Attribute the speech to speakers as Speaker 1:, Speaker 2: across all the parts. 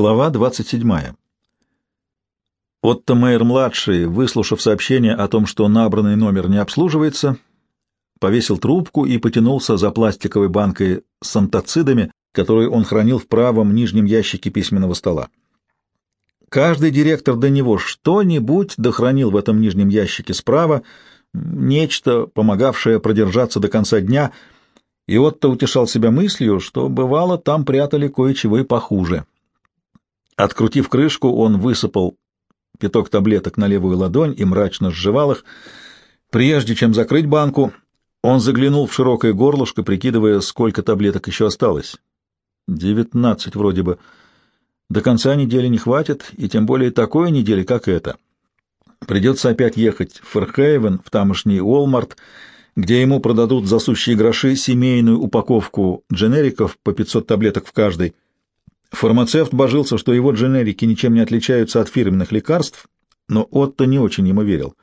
Speaker 1: Глава 27. Отто Мейер-младший, выслушав сообщение о том, что набранный номер не обслуживается, повесил трубку и потянулся за пластиковой банкой с антацидами, которую он хранил в правом нижнем ящике письменного стола. Каждый директор до него что-нибудь дохранил в этом нижнем ящике справа, нечто, помогавшее продержаться до конца дня, и Отто утешал себя мыслью, что, бывало, там прятали кое-чего и похуже. Открутив крышку, он высыпал пяток таблеток на левую ладонь и мрачно сживал их. Прежде чем закрыть банку, он заглянул в широкое горлышко, прикидывая, сколько таблеток еще осталось. Девятнадцать вроде бы. До конца недели не хватит, и тем более такой недели, как эта. Придется опять ехать в Ферхейвен, в тамошний Уолмарт, где ему продадут за сущие гроши семейную упаковку дженериков по 500 таблеток в каждой — Фармацевт божился, что его дженерики ничем не отличаются от фирменных лекарств, но Отто не очень ему верил.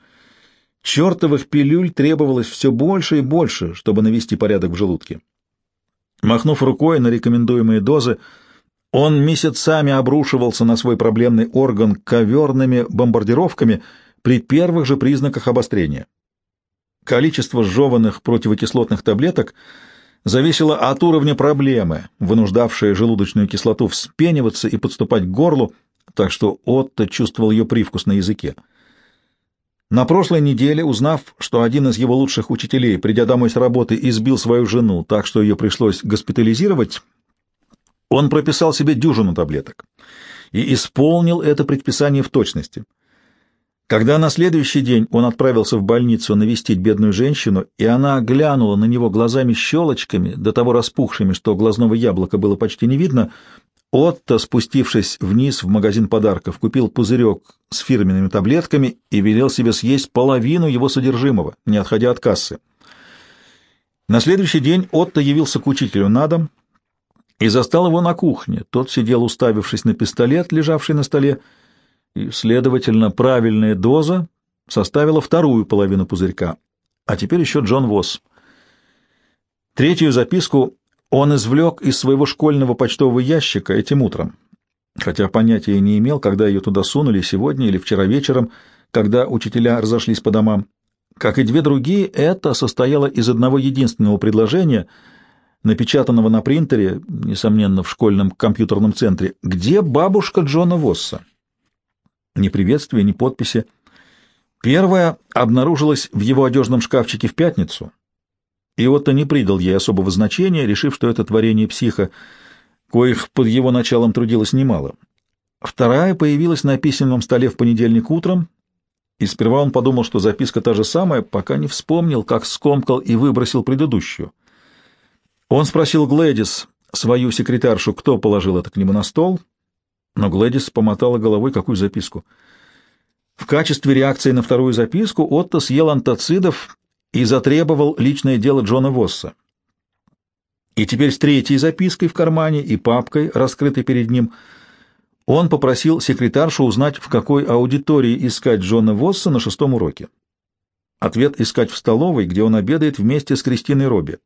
Speaker 1: Чертовых пилюль требовалось все больше и больше, чтобы навести порядок в желудке. Махнув рукой на рекомендуемые дозы, он месяцами обрушивался на свой проблемный орган коверными бомбардировками при первых же признаках обострения. Количество сжеванных противокислотных таблеток — зависело от уровня проблемы, вынуждавшей желудочную кислоту вспениваться и подступать к горлу, так что Отто чувствовал ее привкус на языке. На прошлой неделе, узнав, что один из его лучших учителей, придя домой с работы, избил свою жену так, что ее пришлось госпитализировать, он прописал себе дюжину таблеток и исполнил это предписание в точности — когда на следующий день он отправился в больницу навестить бедную женщину, и она глянула на него глазами-щелочками, до того распухшими, что глазного яблока было почти не видно, Отто, спустившись вниз в магазин подарков, купил пузырек с фирменными таблетками и велел себе съесть половину его содержимого, не отходя от кассы. На следующий день Отто явился к учителю на дом и застал его на кухне. Тот сидел, уставившись на пистолет, лежавший на столе, и, следовательно, правильная доза составила вторую половину пузырька. А теперь еще Джон Восс. Третью записку он извлек из своего школьного почтового ящика этим утром, хотя понятия не имел, когда ее туда сунули, сегодня или вчера вечером, когда учителя разошлись по домам. Как и две другие, это состояло из одного единственного предложения, напечатанного на принтере, несомненно, в школьном компьютерном центре, «Где бабушка Джона Восса?» Ни приветствия, ни подписи. Первая обнаружилась в его одежном шкафчике в пятницу, и Отто не придал ей особого значения, решив, что это творение психа, коих под его началом трудилось немало. Вторая появилась на письменном столе в понедельник утром, и сперва он подумал, что записка та же самая, пока не вспомнил, как скомкал и выбросил предыдущую. Он спросил Глэдис, свою секретаршу, кто положил это к нему на стол — но Глэдис помотала головой какую записку. В качестве реакции на вторую записку Отто съел антацидов и затребовал личное дело Джона Восса. И теперь с третьей запиской в кармане и папкой, раскрытой перед ним, он попросил секретаршу узнать, в какой аудитории искать Джона Восса на шестом уроке. Ответ искать в столовой, где он обедает вместе с Кристиной Робби.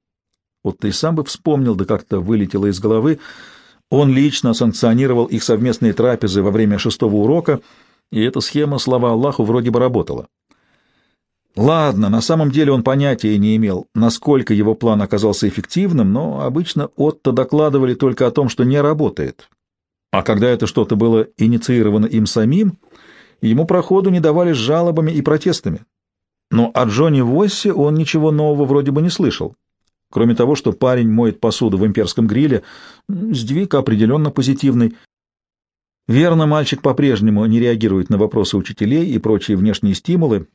Speaker 1: Вот ты сам бы вспомнил, да как-то вылетело из головы, он лично санкционировал их совместные трапезы во время шестого урока, и эта схема, слава Аллаху, вроде бы работала. Ладно, на самом деле он понятия не имел, насколько его план оказался эффективным, но обычно Отто докладывали только о том, что не работает. А когда это что-то было инициировано им самим, ему проходу не давали жалобами и протестами. Но о Джонни Воссе он ничего нового вроде бы не слышал. Кроме того, что парень моет посуду в имперском гриле, сдвиг определенно позитивный. Верно, мальчик по-прежнему не реагирует на вопросы учителей и прочие внешние стимулы,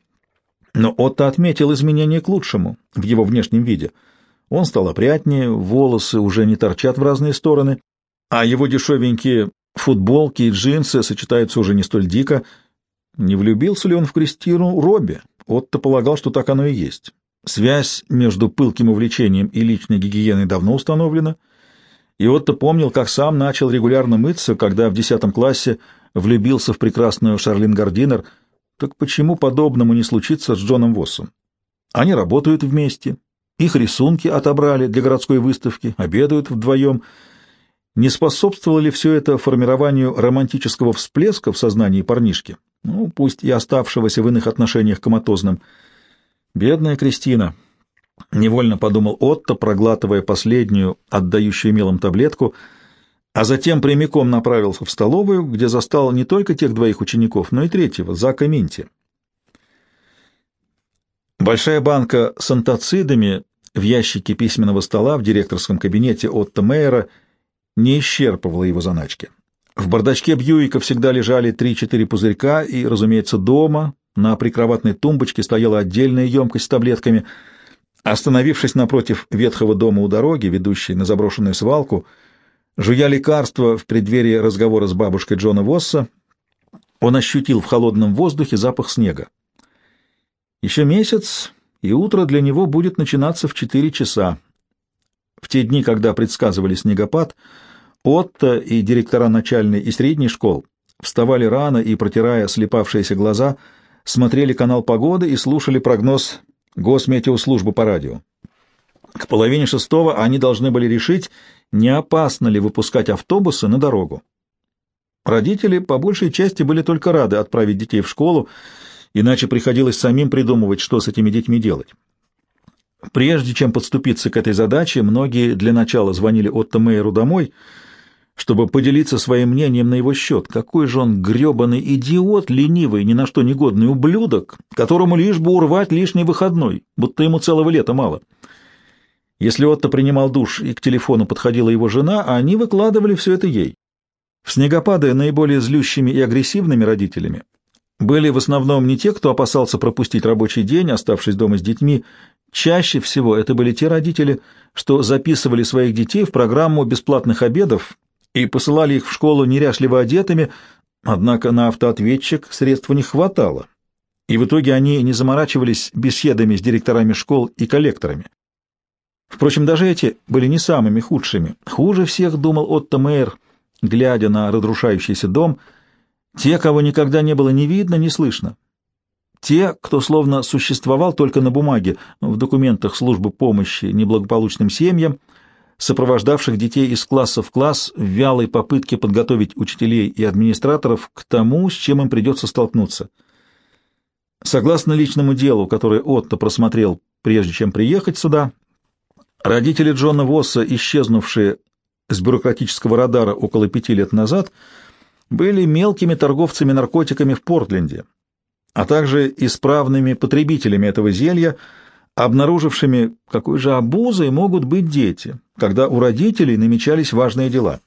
Speaker 1: но Отто отметил изменения к лучшему в его внешнем виде. Он стал опрятнее, волосы уже не торчат в разные стороны, а его дешевенькие футболки и джинсы сочетаются уже не столь дико. Не влюбился ли он в Кристину Робби? Отто полагал, что так оно и есть. Связь между пылким увлечением и личной гигиеной давно установлена, и Отто помнил, как сам начал регулярно мыться, когда в десятом классе влюбился в прекрасную Шарлин Гардинер. Так почему подобному не случится с Джоном Воссом? Они работают вместе, их рисунки отобрали для городской выставки, обедают вдвоем. Не способствовало ли все это формированию романтического всплеска в сознании парнишки, ну, пусть и оставшегося в иных отношениях коматозным? Бедная Кристина, — невольно подумал Отто, проглатывая последнюю, отдающую мелом таблетку, а затем прямиком направился в столовую, где застал не только тех двоих учеников, но и третьего, Зака Минти. Большая банка с антацидами в ящике письменного стола в директорском кабинете Отто Мейера не исчерпывала его заначки. В бардачке Бьюика всегда лежали три-четыре пузырька, и, разумеется, дома на прикроватной тумбочке стояла отдельная емкость с таблетками — Остановившись напротив ветхого дома у дороги, ведущей на заброшенную свалку, жуя лекарство в преддверии разговора с бабушкой Джона Восса, он ощутил в холодном воздухе запах снега. Еще месяц, и утро для него будет начинаться в четыре часа. В те дни, когда предсказывали снегопад, Отто и директора начальной и средней школ вставали рано и, протирая слепавшиеся глаза, смотрели канал погоды и слушали прогноз Госметеослужбу по радио. К половине шестого они должны были решить, не опасно ли выпускать автобусы на дорогу. Родители по большей части были только рады отправить детей в школу, иначе приходилось самим придумывать, что с этими детьми делать. Прежде чем подступиться к этой задаче, многие для начала звонили Отто Мейеру домой — чтобы поделиться своим мнением на его счет. Какой же он гребаный идиот, ленивый, ни на что негодный ублюдок, которому лишь бы урвать лишний выходной, будто ему целого лета мало. Если Отто принимал душ и к телефону подходила его жена, они выкладывали все это ей. В снегопады наиболее злющими и агрессивными родителями были в основном не те, кто опасался пропустить рабочий день, оставшись дома с детьми. Чаще всего это были те родители, что записывали своих детей в программу бесплатных обедов и посылали их в школу неряшливо одетыми, однако на автоответчик средств них хватало, и в итоге они не заморачивались беседами с директорами школ и коллекторами. Впрочем, даже эти были не самыми худшими. Хуже всех думал Отто Мейер, глядя на разрушающийся дом, те, кого никогда не было ни видно, ни слышно. Те, кто словно существовал только на бумаге, в документах службы помощи неблагополучным семьям — сопровождавших детей из класса в класс в вялой попытке подготовить учителей и администраторов к тому, с чем им придется столкнуться. Согласно личному делу, которое Отто просмотрел, прежде чем приехать сюда, родители Джона Восса, исчезнувшие с бюрократического радара около пяти лет назад, были мелкими торговцами наркотиками в Портленде, а также исправными потребителями этого зелья, обнаружившими, какой же обузой могут быть дети, когда у родителей намечались важные дела.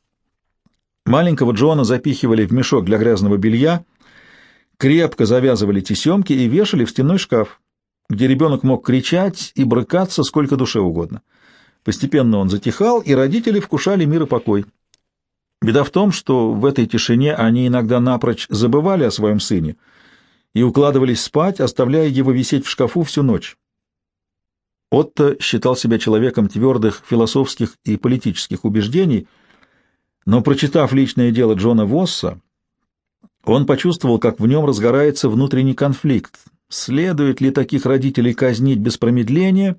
Speaker 1: Маленького Джона запихивали в мешок для грязного белья, крепко завязывали тесемки и вешали в стенной шкаф, где ребенок мог кричать и брыкаться сколько душе угодно. Постепенно он затихал, и родители вкушали мир и покой. Беда в том, что в этой тишине они иногда напрочь забывали о своем сыне и укладывались спать, оставляя его висеть в шкафу всю ночь. Отто считал себя человеком твердых философских и политических убеждений, но, прочитав личное дело Джона Восса, он почувствовал, как в нем разгорается внутренний конфликт. Следует ли таких родителей казнить без промедления,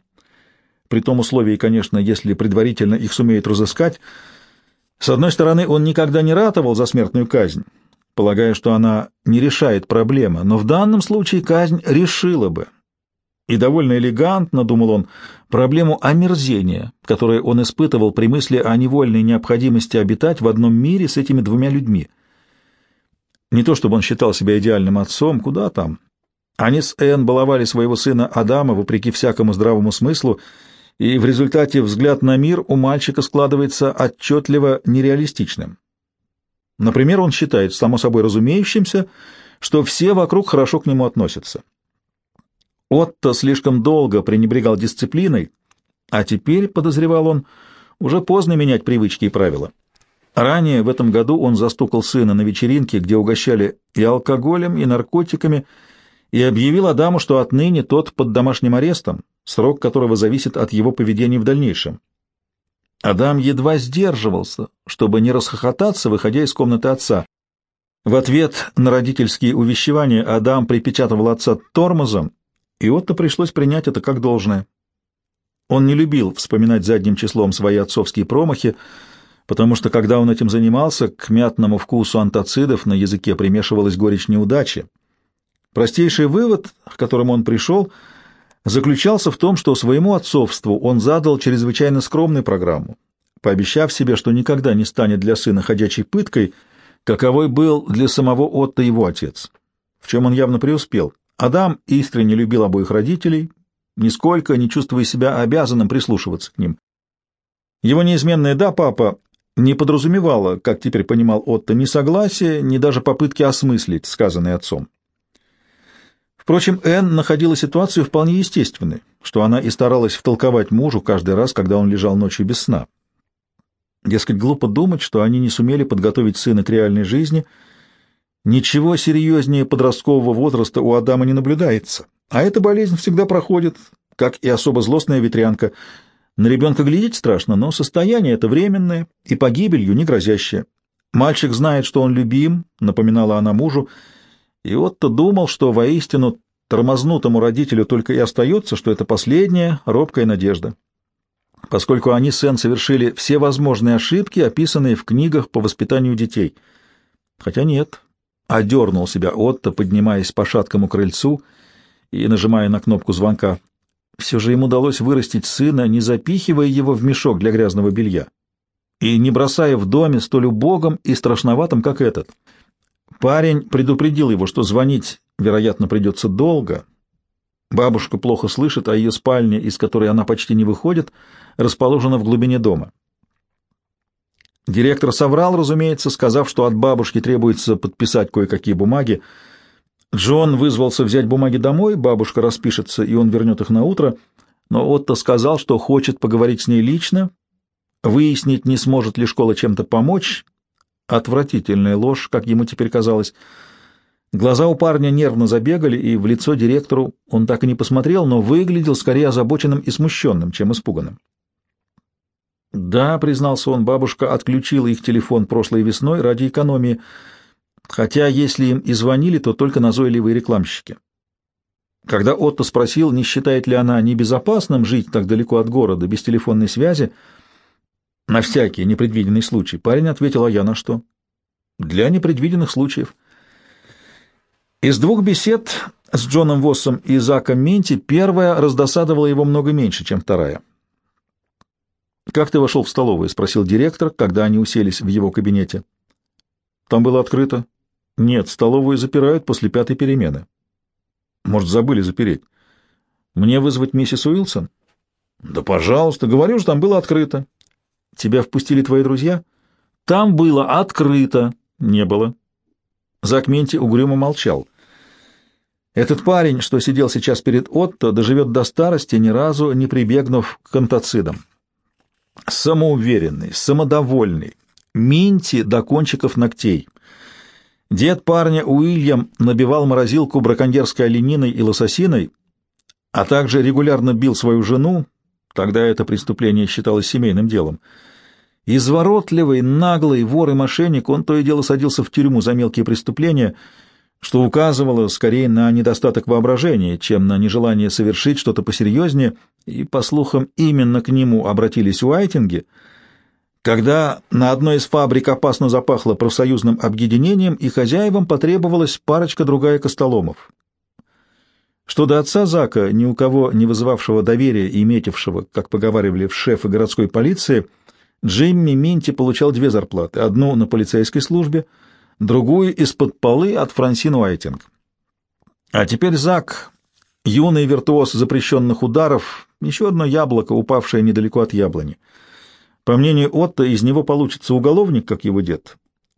Speaker 1: при том условии, конечно, если предварительно их сумеют разыскать? С одной стороны, он никогда не ратовал за смертную казнь, полагая, что она не решает проблемы, но в данном случае казнь решила бы — и довольно элегантно, думал он, проблему омерзения, которое он испытывал при мысли о невольной необходимости обитать в одном мире с этими двумя людьми. Не то чтобы он считал себя идеальным отцом, куда там. Они с Энн баловали своего сына Адама вопреки всякому здравому смыслу, и в результате взгляд на мир у мальчика складывается отчетливо нереалистичным. Например, он считает само собой разумеющимся, что все вокруг хорошо к нему относятся. Отто слишком долго пренебрегал дисциплиной, а теперь, подозревал он, уже поздно менять привычки и правила. Ранее в этом году он застукал сына на вечеринке, где угощали и алкоголем, и наркотиками, и объявил Адаму, что отныне тот под домашним арестом, срок которого зависит от его поведения в дальнейшем. Адам едва сдерживался, чтобы не расхохотаться, выходя из комнаты отца. В ответ на родительские увещевания Адам припечатывал отца тормозом и Отто пришлось принять это как должное. Он не любил вспоминать задним числом свои отцовские промахи, потому что, когда он этим занимался, к мятному вкусу антацидов на языке примешивалась горечь неудачи. Простейший вывод, к которому он пришел, заключался в том, что своему отцовству он задал чрезвычайно скромную программу, пообещав себе, что никогда не станет для сына ходячей пыткой, каковой был для самого Отто его отец, в чем он явно преуспел. Адам искренне любил обоих родителей, нисколько не чувствуя себя обязанным прислушиваться к ним. Его неизменное «да, папа» не подразумевало, как теперь понимал Отто, ни согласия, ни даже попытки осмыслить сказанное отцом. Впрочем, Энн находила ситуацию вполне естественной, что она и старалась втолковать мужу каждый раз, когда он лежал ночью без сна. Дескать, глупо думать, что они не сумели подготовить сына к реальной жизни. Ничего серьезнее подросткового возраста у Адама не наблюдается, а эта болезнь всегда проходит, как и особо злостная ветрянка. На ребенка глядеть страшно, но состояние это временное и погибелью не грозящее. Мальчик знает, что он любим, напоминала она мужу, и вот-то думал, что воистину тормознутому родителю только и остается, что это последняя робкая надежда поскольку они с Энн совершили все возможные ошибки, описанные в книгах по воспитанию детей. Хотя нет, одернул себя Отто, поднимаясь по шаткому крыльцу и нажимая на кнопку звонка. Все же ему удалось вырастить сына, не запихивая его в мешок для грязного белья и не бросая в доме столь убогом и страшноватым, как этот. Парень предупредил его, что звонить, вероятно, придется долго. Бабушка плохо слышит, а ее спальня, из которой она почти не выходит, — расположена в глубине дома. Директор соврал, разумеется, сказав, что от бабушки требуется подписать кое-какие бумаги. Джон вызвался взять бумаги домой, бабушка распишется, и он вернет их на утро, но Отто сказал, что хочет поговорить с ней лично, выяснить, не сможет ли школа чем-то помочь. Отвратительная ложь, как ему теперь казалось. Глаза у парня нервно забегали, и в лицо директору он так и не посмотрел, но выглядел скорее озабоченным и смущенным, чем испуганным. Да, признался он, бабушка отключила их телефон прошлой весной ради экономии, хотя если им и звонили, то только назойливые рекламщики. Когда Отто спросил, не считает ли она небезопасным жить так далеко от города, без телефонной связи, на всякий непредвиденный случай, парень ответил, а я на что? Для непредвиденных случаев. Из двух бесед с Джоном Воссом и Заком Минти первая раздосадовала его много меньше, чем вторая. «Как ты вошел в столовую?» — спросил директор, когда они уселись в его кабинете. «Там было открыто?» «Нет, столовую запирают после пятой перемены». «Может, забыли запереть?» «Мне вызвать миссис Уилсон?» «Да, пожалуйста. Говорю же, там было открыто». «Тебя впустили твои друзья?» «Там было открыто». «Не было». Зак Менти угрюмо молчал. Этот парень, что сидел сейчас перед Отто, доживет до старости, ни разу не прибегнув к антацидам самоуверенный, самодовольный, Минти до кончиков ногтей. Дед парня Уильям набивал морозилку браконьерской олениной и лососиной, а также регулярно бил свою жену, тогда это преступление считалось семейным делом. Изворотливый, наглый вор и мошенник, он то и дело садился в тюрьму за мелкие преступления — что указывало скорее на недостаток воображения, чем на нежелание совершить что-то посерьезнее, и, по слухам, именно к нему обратились уайтинги, когда на одной из фабрик опасно запахло профсоюзным объединением, и хозяевам потребовалась парочка-другая костоломов. Что до отца Зака, ни у кого не вызывавшего доверия и метившего, как поговаривали в шефы городской полиции, Джимми Минти получал две зарплаты, одну на полицейской службе — другую из-под полы от Франсин Уайтинг. А теперь Зак, юный виртуоз запрещенных ударов, еще одно яблоко, упавшее недалеко от яблони. По мнению Отто, из него получится уголовник, как его дед,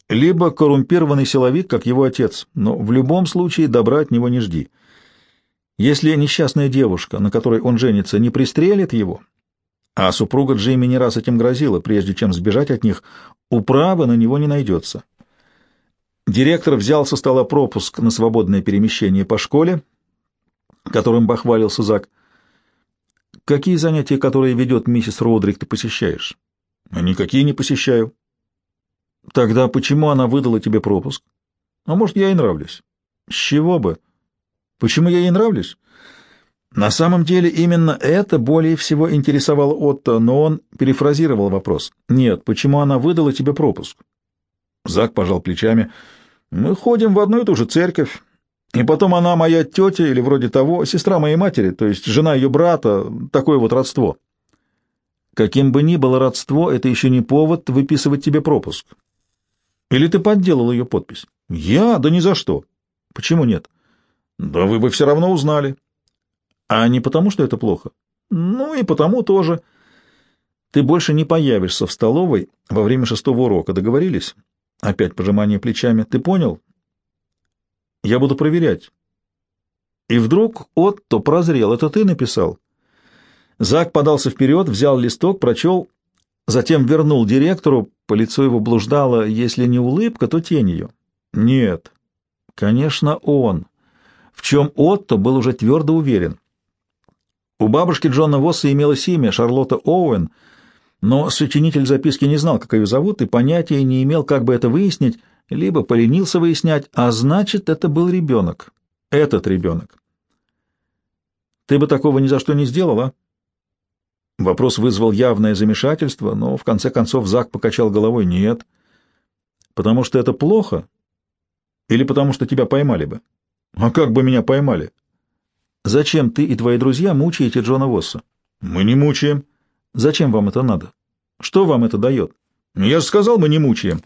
Speaker 1: либо коррумпированный силовик, как его отец, но в любом случае добра от него не жди. Если несчастная девушка, на которой он женится, не пристрелит его, а супруга Джимми не раз этим грозила, прежде чем сбежать от них, управы на него не найдется. Директор взял со стола пропуск на свободное перемещение по школе, которым бахвалился Зак. «Какие занятия, которые ведет миссис Родрик, ты посещаешь?» «Никакие не посещаю». «Тогда почему она выдала тебе пропуск?» «А может, я ей нравлюсь?» «С чего бы?» «Почему я ей нравлюсь?» На самом деле именно это более всего интересовало Отто, но он перефразировал вопрос. «Нет, почему она выдала тебе пропуск?» Зак пожал плечами. «Мы ходим в одну и ту же церковь, и потом она моя тетя или вроде того, сестра моей матери, то есть жена ее брата, такое вот родство». «Каким бы ни было родство, это еще не повод выписывать тебе пропуск. Или ты подделал ее подпись?» «Я? Да ни за что». «Почему нет?» «Да вы бы все равно узнали». А не потому, что это плохо? Ну и потому тоже. Ты больше не появишься в столовой во время шестого урока. Договорились? Опять пожимание плечами. Ты понял? Я буду проверять. И вдруг Отто прозрел. Это ты написал? Зак подался вперед, взял листок, прочел, затем вернул директору. По лицу его блуждала, если не улыбка, то тень ее. Нет, конечно, он. В чем Отто был уже твердо уверен. У бабушки Джона Восса имелось имя Шарлотта Оуэн, но сочинитель записки не знал, как ее зовут, и понятия не имел, как бы это выяснить, либо поленился выяснять, а значит, это был ребенок. Этот ребенок. Ты бы такого ни за что не сделала? Вопрос вызвал явное замешательство, но в конце концов Зак покачал головой. Нет. Потому что это плохо? Или потому что тебя поймали бы? А как бы меня поймали? Зачем ты и твои друзья мучаете Джона Восса? Мы не мучаем. Зачем вам это надо? Что вам это дает? Я же сказал, мы не мучаем.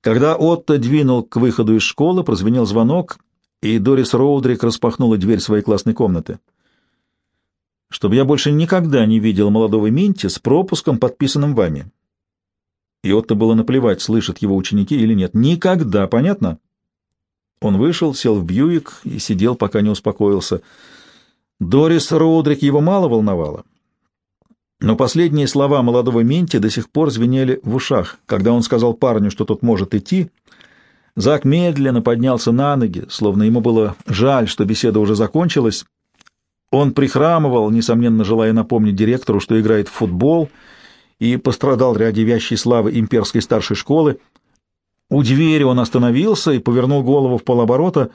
Speaker 1: Когда Отто двинул к выходу из школы, прозвенел звонок, и Дорис Роудрик распахнула дверь своей классной комнаты. Чтобы я больше никогда не видел молодого Минти с пропуском, подписанным вами. И Отто было наплевать, слышат его ученики или нет. Никогда, понятно? Он вышел, сел в Бьюик и сидел, пока не успокоился. Дорис Роудрик его мало волновало. Но последние слова молодого Минти до сих пор звенели в ушах. Когда он сказал парню, что тот может идти, Зак медленно поднялся на ноги, словно ему было жаль, что беседа уже закончилась. Он прихрамывал, несомненно, желая напомнить директору, что играет в футбол, и пострадал ради вящей славы имперской старшей школы — у двери он остановился и повернул голову в полоборота.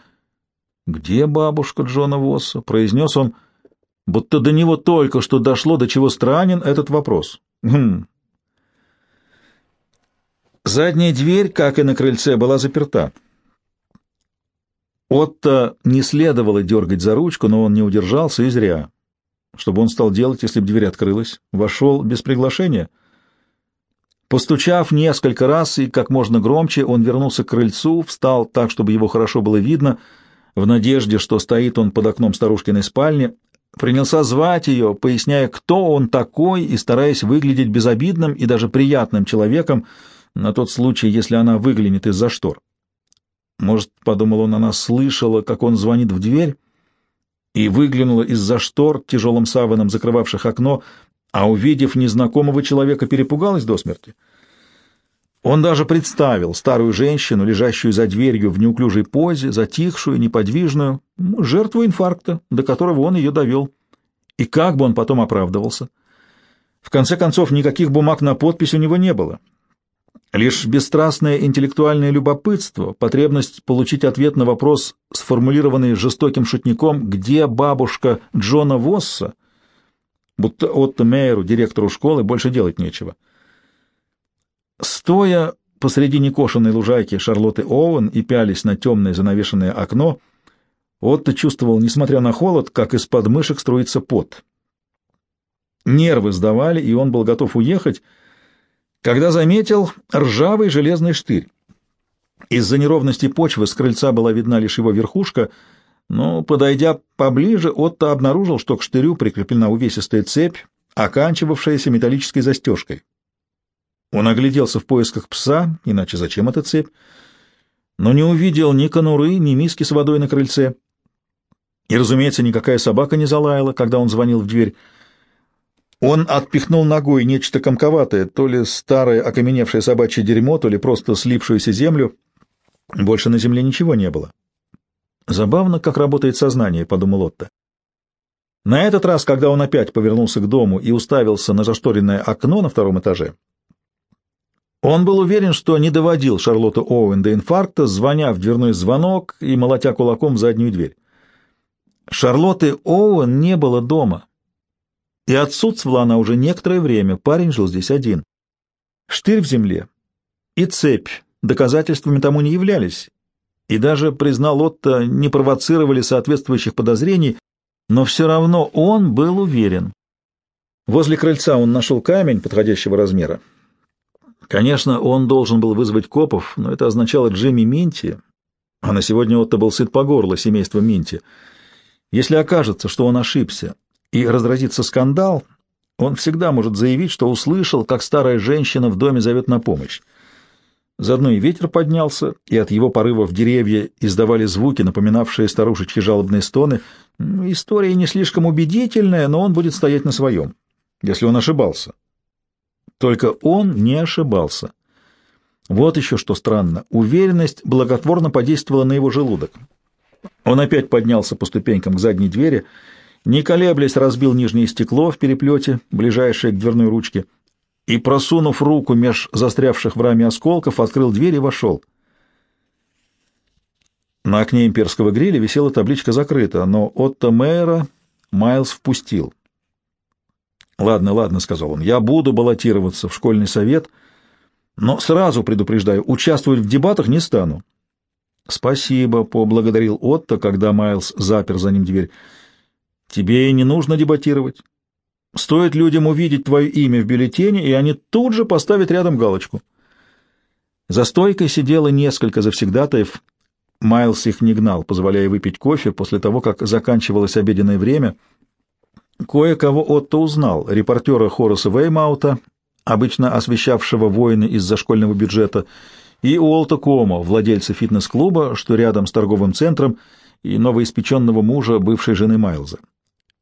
Speaker 1: «Где бабушка Джона Восса?» — произнес он, будто до него только что дошло, до чего странен этот вопрос. «Хм». Задняя дверь, как и на крыльце, была заперта. Отто не следовало дергать за ручку, но он не удержался и зря. Что бы он стал делать, если бы дверь открылась? Вошел без приглашения — Постучав несколько раз и как можно громче, он вернулся к крыльцу, встал так, чтобы его хорошо было видно, в надежде, что стоит он под окном старушкиной спальни, принялся звать ее, поясняя, кто он такой, и стараясь выглядеть безобидным и даже приятным человеком на тот случай, если она выглянет из-за штор. Может, подумал он, она слышала, как он звонит в дверь, и выглянула из-за штор, тяжелым саваном закрывавших окно, а увидев незнакомого человека, перепугалась до смерти. Он даже представил старую женщину, лежащую за дверью в неуклюжей позе, затихшую, неподвижную, жертву инфаркта, до которого он ее довел. И как бы он потом оправдывался? В конце концов, никаких бумаг на подпись у него не было. Лишь бесстрастное интеллектуальное любопытство, потребность получить ответ на вопрос, сформулированный жестоким шутником «Где бабушка Джона Восса?» будто Отто Мейеру, директору школы, больше делать нечего. Стоя посреди некошенной лужайки Шарлотты Оуэн и пялись на темное занавешенное окно, Отто чувствовал, несмотря на холод, как из подмышек струится пот. Нервы сдавали, и он был готов уехать, когда заметил ржавый железный штырь. Из-за неровности почвы с крыльца была видна лишь его верхушка — но, подойдя поближе, Отто обнаружил, что к штырю прикреплена увесистая цепь, оканчивавшаяся металлической застежкой. Он огляделся в поисках пса, иначе зачем эта цепь, но не увидел ни конуры, ни миски с водой на крыльце. И, разумеется, никакая собака не залаяла, когда он звонил в дверь. Он отпихнул ногой нечто комковатое, то ли старое окаменевшее собачье дерьмо, то ли просто слипшуюся землю. Больше на земле ничего не было. Забавно, как работает сознание, — подумал Отто. На этот раз, когда он опять повернулся к дому и уставился на зашторенное окно на втором этаже, он был уверен, что не доводил Шарлотту Оуэн до инфаркта, звоня в дверной звонок и молотя кулаком в заднюю дверь. Шарлотты Оуэн не было дома, и отсутствовала она уже некоторое время, парень жил здесь один. Штырь в земле и цепь доказательствами тому не являлись, и даже, признал Отто, не провоцировали соответствующих подозрений, но все равно он был уверен. Возле крыльца он нашел камень подходящего размера. Конечно, он должен был вызвать копов, но это означало Джимми Минти, а на сегодня Отто был сыт по горло семейством Минти. Если окажется, что он ошибся, и разразится скандал, он всегда может заявить, что услышал, как старая женщина в доме зовет на помощь. Заодно и ветер поднялся, и от его порывов деревья издавали звуки, напоминавшие старушечьи жалобные стоны. История не слишком убедительная, но он будет стоять на своем, если он ошибался. Только он не ошибался. Вот еще что странно. Уверенность благотворно подействовала на его желудок. Он опять поднялся по ступенькам к задней двери, не колеблясь, разбил нижнее стекло в переплете, ближайшее к дверной ручке, и, просунув руку меж застрявших в раме осколков, открыл дверь и вошел. На окне имперского гриля висела табличка «Закрыта», но Отто Мейера Майлз впустил. «Ладно, ладно», — сказал он, — «я буду баллотироваться в школьный совет, но сразу предупреждаю, участвовать в дебатах не стану». «Спасибо», — поблагодарил Отто, когда Майлз запер за ним дверь. «Тебе и не нужно дебатировать. Стоит людям увидеть твое имя в бюллетене, и они тут же поставят рядом галочку». За стойкой сидело несколько завсегдатаев. Майлз их не гнал, позволяя выпить кофе после того, как заканчивалось обеденное время — Кое-кого Отто узнал, репортера Хораса Веймаута, обычно освещавшего войны из-за школьного бюджета, и Уолта Комо, владельца фитнес-клуба, что рядом с торговым центром, и новоиспеченного мужа бывшей жены Майлза.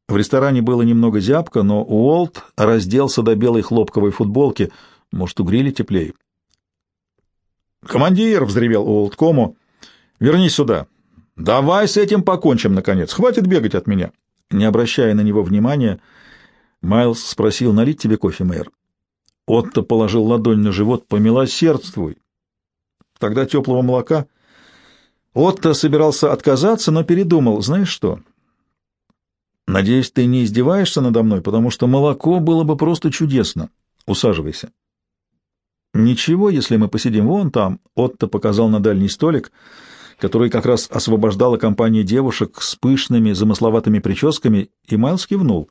Speaker 1: В ресторане было немного зябко, но Уолт разделся до белой хлопковой футболки, может, угрели теплее. «Командир!» — взревел Уолт Комо. «Вернись сюда! Давай с этим покончим, наконец! Хватит бегать от меня!» Не обращая на него внимания, Майлз спросил, налить тебе кофе, мэр. Отто положил ладонь на живот, помилосердствуй. Тогда теплого молока. Отто собирался отказаться, но передумал. Знаешь что? Надеюсь, ты не издеваешься надо мной, потому что молоко было бы просто чудесно. Усаживайся. Ничего, если мы посидим вон там. Отто показал на дальний столик — который как раз освобождала компания девушек с пышными замысловатыми прическами, и Майлз кивнул.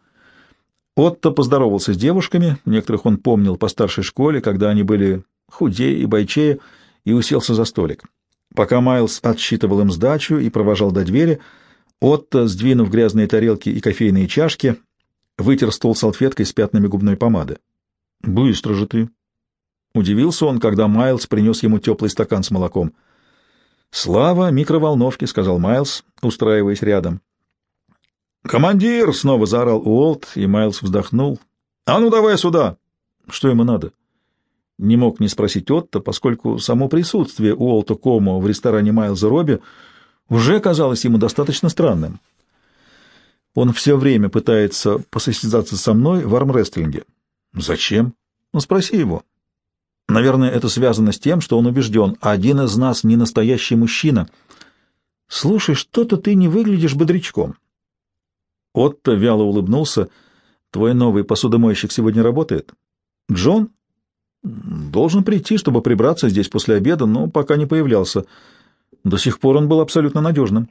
Speaker 1: Отто поздоровался с девушками, некоторых он помнил по старшей школе, когда они были худее и бойчее, и уселся за столик. Пока Майлз отсчитывал им сдачу и провожал до двери, Отто, сдвинув грязные тарелки и кофейные чашки, вытер стол салфеткой с пятнами губной помады. «Быстро же ты!» Удивился он, когда Майлз принес ему теплый стакан с молоком — «Слава микроволновки», — сказал Майлз, устраиваясь рядом. «Командир!» — снова заорал Уолт, и Майлз вздохнул. «А ну давай сюда!» «Что ему надо?» Не мог не спросить Отто, поскольку само присутствие Уолта Комо в ресторане Майлза Робби уже казалось ему достаточно странным. Он все время пытается посостязаться со мной в армрестлинге. «Зачем?» «Ну, спроси его». Наверное, это связано с тем, что он убежден, один из нас не настоящий мужчина. Слушай, что-то ты не выглядишь бодрячком. Отто вяло улыбнулся. Твой новый посудомойщик сегодня работает? Джон? Должен прийти, чтобы прибраться здесь после обеда, но пока не появлялся. До сих пор он был абсолютно надежным.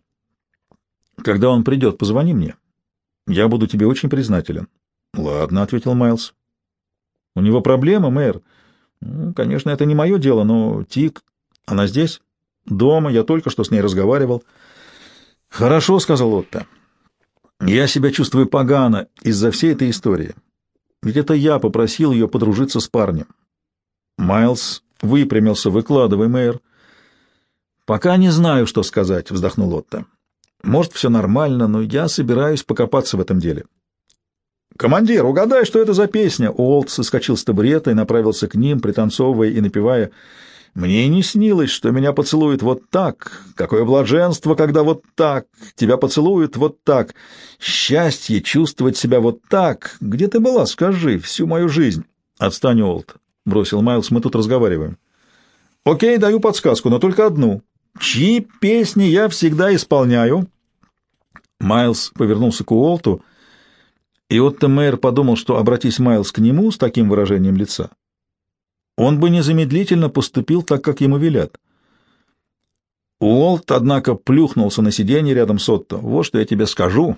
Speaker 1: Когда он придет, позвони мне. Я буду тебе очень признателен. — Ладно, — ответил Майлз. — У него проблемы, мэр. — конечно, это не мое дело, но Тик... Она здесь? Дома, я только что с ней разговаривал. Хорошо, — сказал Отто. Я себя чувствую погано из-за всей этой истории. Ведь это я попросил ее подружиться с парнем. Майлз выпрямился. Выкладывай, мэр. Пока не знаю, что сказать, — вздохнул Отто. Может, все нормально, но я собираюсь покопаться в этом деле. «Командир, угадай, что это за песня?» Уолт соскочил с табурета и направился к ним, пританцовывая и напевая. «Мне и не снилось, что меня поцелуют вот так. Какое блаженство, когда вот так. Тебя поцелуют вот так. Счастье чувствовать себя вот так. Где ты была, скажи, всю мою жизнь?» «Отстань, Уолт», — бросил Майлз, — «мы тут разговариваем». «Окей, даю подсказку, но только одну. Чьи песни я всегда исполняю?» Майлз повернулся к Уолту, и Отто Мэйр подумал, что, обратись Майлз к нему с таким выражением лица, он бы незамедлительно поступил так, как ему велят. Уолт, однако, плюхнулся на сиденье рядом с Отто. «Вот что я тебе скажу.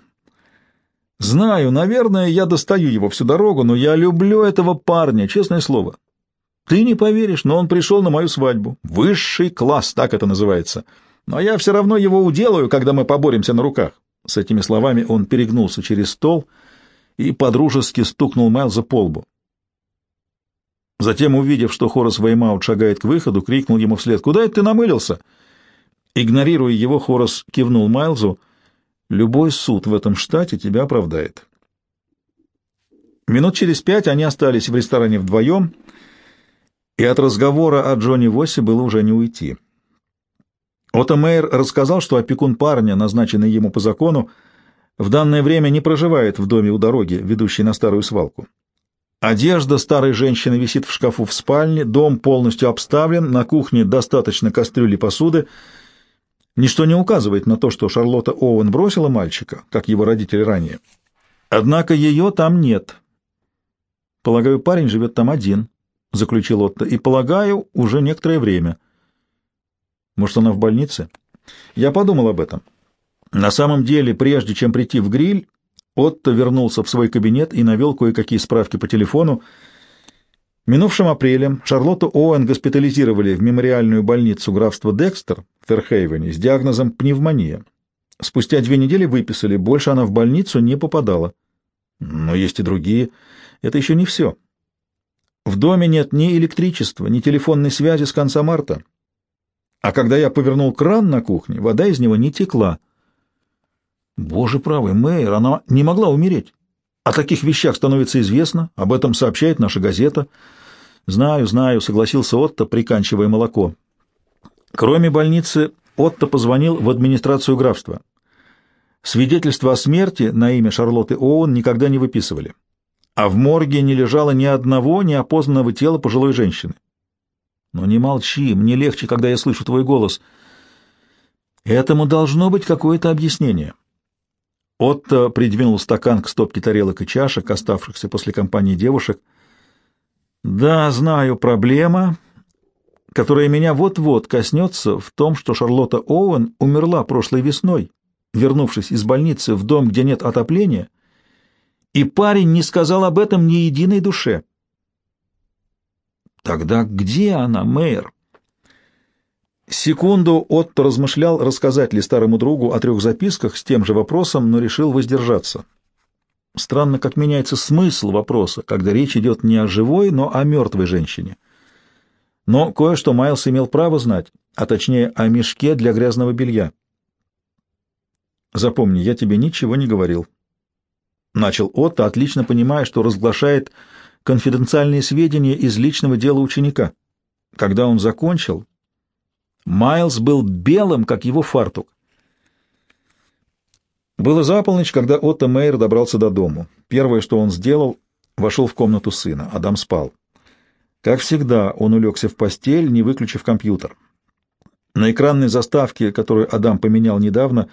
Speaker 1: Знаю, наверное, я достаю его всю дорогу, но я люблю этого парня, честное слово. Ты не поверишь, но он пришел на мою свадьбу. Высший класс, так это называется. Но я все равно его уделаю, когда мы поборемся на руках». С этими словами он перегнулся через стол и подружески стукнул Майлза по лбу. Затем, увидев, что Хорас Веймаут шагает к выходу, крикнул ему вслед «Куда это ты намылился?» Игнорируя его, Хорас кивнул Майлзу. «Любой суд в этом штате тебя оправдает». Минут через пять они остались в ресторане вдвоем, и от разговора о Джонни Воссе было уже не уйти. Отто Мейер рассказал, что опекун парня, назначенный ему по закону, в данное время не проживает в доме у дороги, ведущей на старую свалку. Одежда старой женщины висит в шкафу в спальне, дом полностью обставлен, на кухне достаточно кастрюли посуды, Ничто не указывает на то, что Шарлотта Оуэн бросила мальчика, как его родители ранее. Однако ее там нет. Полагаю, парень живет там один, — заключил Отто, — и, полагаю, уже некоторое время. Может, она в больнице? Я подумал об этом. На самом деле, прежде чем прийти в гриль, Отто вернулся в свой кабинет и навел кое-какие справки по телефону, Минувшим апрелем Шарлотту Оуэн госпитализировали в мемориальную больницу графства Декстер в Ферхейвене с диагнозом пневмония. Спустя две недели выписали, больше она в больницу не попадала. Но есть и другие. Это еще не все. В доме нет ни электричества, ни телефонной связи с конца марта. А когда я повернул кран на кухне, вода из него не текла. Боже правый, Мэйр, она не могла умереть. О таких вещах становится известно, об этом сообщает наша газета. Знаю, знаю, согласился Отто, приканчивая молоко. Кроме больницы, Отто позвонил в администрацию графства. Свидетельство о смерти на имя Шарлотты Оуэн никогда не выписывали. А в морге не лежало ни одного неопознанного тела пожилой женщины. Но не молчи, мне легче, когда я слышу твой голос. Этому должно быть какое-то объяснение. Отто придвинул стакан к стопке тарелок и чашек, оставшихся после компании девушек. «Да, знаю, проблема, которая меня вот-вот коснется в том, что Шарлотта Оуэн умерла прошлой весной, вернувшись из больницы в дом, где нет отопления, и парень не сказал об этом ни единой душе». «Тогда где она, мэр?» Секунду Отто размышлял, рассказать ли старому другу о трех записках с тем же вопросом, но решил воздержаться. Странно, как меняется смысл вопроса, когда речь идет не о живой, но о мертвой женщине. Но кое-что Майлз имел право знать, а точнее о мешке для грязного белья. «Запомни, я тебе ничего не говорил». Начал Отто, отлично понимая, что разглашает конфиденциальные сведения из личного дела ученика. Когда он закончил, Майлз был белым, как его фартук. Было за полночь, когда Отто Мейер добрался до дому. Первое, что он сделал, вошел в комнату сына. Адам спал. Как всегда, он улегся в постель, не выключив компьютер. На экранной заставке, которую Адам поменял недавно,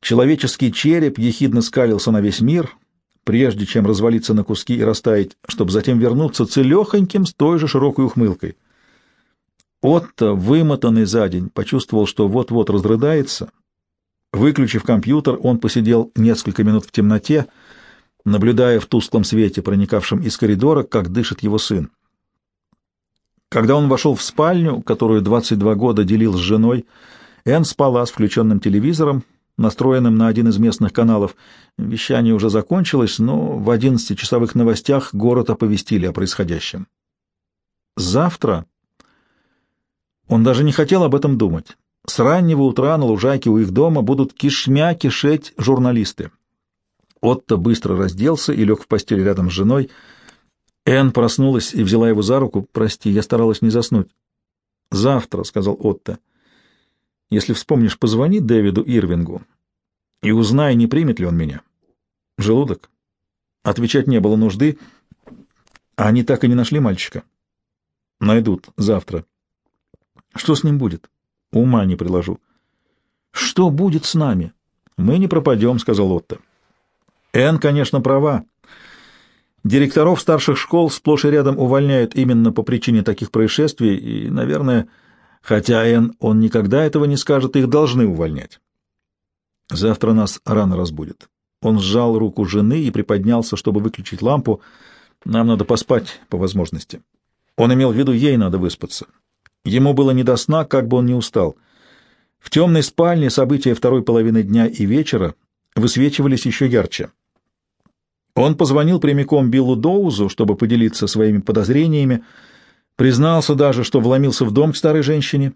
Speaker 1: человеческий череп ехидно скалился на весь мир, прежде чем развалиться на куски и растаять, чтобы затем вернуться целехоньким с той же широкой ухмылкой. Отто, вымотанный за день, почувствовал, что вот-вот разрыдается. Выключив компьютер, он посидел несколько минут в темноте, наблюдая в тусклом свете, проникавшем из коридора, как дышит его сын. Когда он вошел в спальню, которую 22 года делил с женой, Энн спала с включенным телевизором, настроенным на один из местных каналов. Вещание уже закончилось, но в 11-часовых новостях город оповестили о происходящем. Завтра он даже не хотел об этом думать. С раннего утра на лужайке у их дома будут кишмя кишеть журналисты. Отто быстро разделся и лег в постель рядом с женой. Энн проснулась и взяла его за руку. «Прости, я старалась не заснуть». «Завтра», — сказал Отто. «Если вспомнишь, позвони Дэвиду Ирвингу и узнай, не примет ли он меня». «Желудок?» Отвечать не было нужды. Они так и не нашли мальчика. «Найдут завтра». Что с ним будет? Ума не приложу. Что будет с нами? Мы не пропадем, — сказал Отто. Энн, конечно, права. Директоров старших школ сплошь и рядом увольняют именно по причине таких происшествий, и, наверное, хотя Энн он никогда этого не скажет, их должны увольнять. Завтра нас рано разбудит. Он сжал руку жены и приподнялся, чтобы выключить лампу. Нам надо поспать по возможности. Он имел в виду, ей надо выспаться. Ему было не до сна, как бы он ни устал. В темной спальне события второй половины дня и вечера высвечивались еще ярче. Он позвонил прямиком Биллу Доузу, чтобы поделиться своими подозрениями, признался даже, что вломился в дом к старой женщине.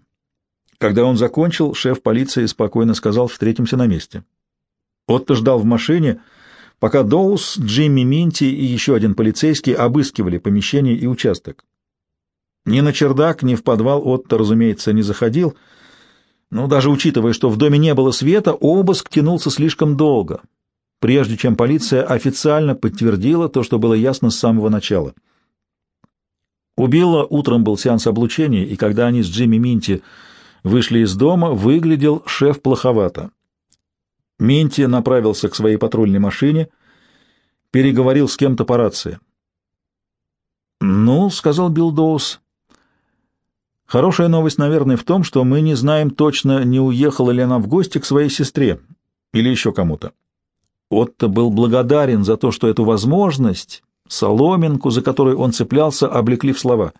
Speaker 1: Когда он закончил, шеф полиции спокойно сказал «встретимся на месте». Отто ждал в машине, пока Доуз, Джимми Минти и еще один полицейский обыскивали помещение и участок. Ни на чердак, ни в подвал Отто, разумеется, не заходил, но даже учитывая, что в доме не было света, обыск тянулся слишком долго — прежде чем полиция официально подтвердила то, что было ясно с самого начала. У Билла утром был сеанс облучения, и когда они с Джимми Минти вышли из дома, выглядел шеф плоховато. Минти направился к своей патрульной машине, переговорил с кем-то по рации. «Ну, — сказал Билл Доус, — хорошая новость, наверное, в том, что мы не знаем точно, не уехала ли она в гости к своей сестре или еще кому-то. Отто был благодарен за то, что эту возможность, соломинку, за которой он цеплялся, облекли в слова.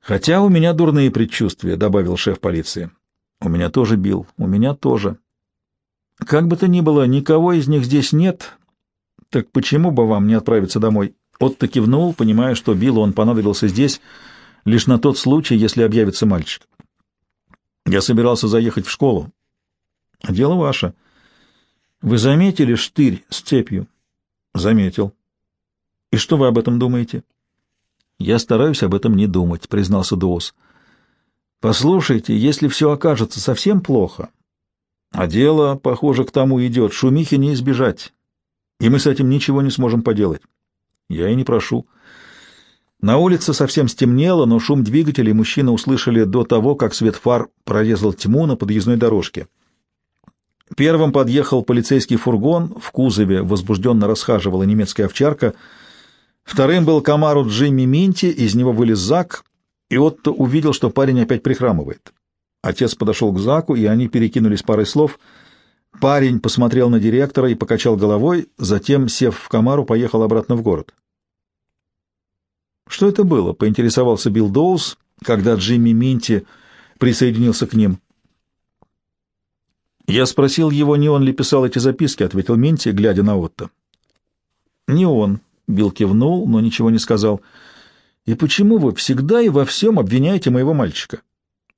Speaker 1: «Хотя у меня дурные предчувствия», — добавил шеф полиции. «У меня тоже бил, у меня тоже». «Как бы то ни было, никого из них здесь нет, так почему бы вам не отправиться домой?» Отто кивнул, понимая, что Биллу он понадобился здесь лишь на тот случай, если объявится мальчик. «Я собирался заехать в школу». «Дело ваше». Вы заметили штырь с цепью? Заметил. И что вы об этом думаете? Я стараюсь об этом не думать, признался Доус. Послушайте, если все окажется совсем плохо, а дело, похоже, к тому идет, шумихи не избежать, и мы с этим ничего не сможем поделать. Я и не прошу. На улице совсем стемнело, но шум двигателей мужчины услышали до того, как свет фар прорезал тьму на подъездной дорожке. Первым подъехал полицейский фургон, в кузове возбужденно расхаживала немецкая овчарка. Вторым был комару Джимми Минти, из него вылез Зак, и Отто увидел, что парень опять прихрамывает. Отец подошел к Заку, и они перекинулись парой слов. Парень посмотрел на директора и покачал головой, затем, сев в комару, поехал обратно в город. «Что это было?» — поинтересовался Билл Доус, когда Джимми Минти присоединился к ним. «Я спросил его, не он ли писал эти записки», — ответил Минти, глядя на Отто. «Не он», — Билл кивнул, но ничего не сказал. «И почему вы всегда и во всем обвиняете моего мальчика?»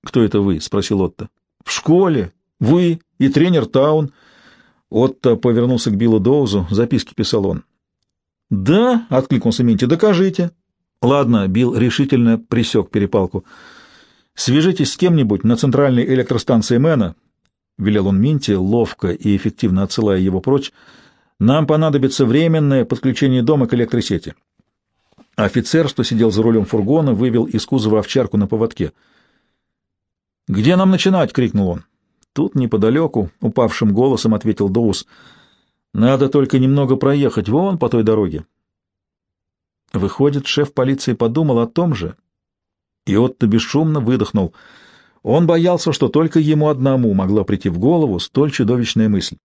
Speaker 1: «Кто это вы?» — спросил Отто. «В школе. Вы и тренер Таун». Отто повернулся к Биллу Доузу, записки писал он. «Да», — откликнулся Минти, — «докажите». «Ладно», — Билл решительно присек перепалку. «Свяжитесь с кем-нибудь на центральной электростанции Мэна, — велел он Минте, ловко и эффективно отсылая его прочь, — нам понадобится временное подключение дома к электросети. Офицер, что сидел за рулем фургона, вывел из кузова овчарку на поводке. «Где нам начинать?» — крикнул он. Тут неподалеку, упавшим голосом ответил Доус. «Надо только немного проехать вон по той дороге». Выходит, шеф полиции подумал о том же, и Отто бесшумно выдохнул — он боялся, что только ему одному могла прийти в голову столь чудовищная мысль.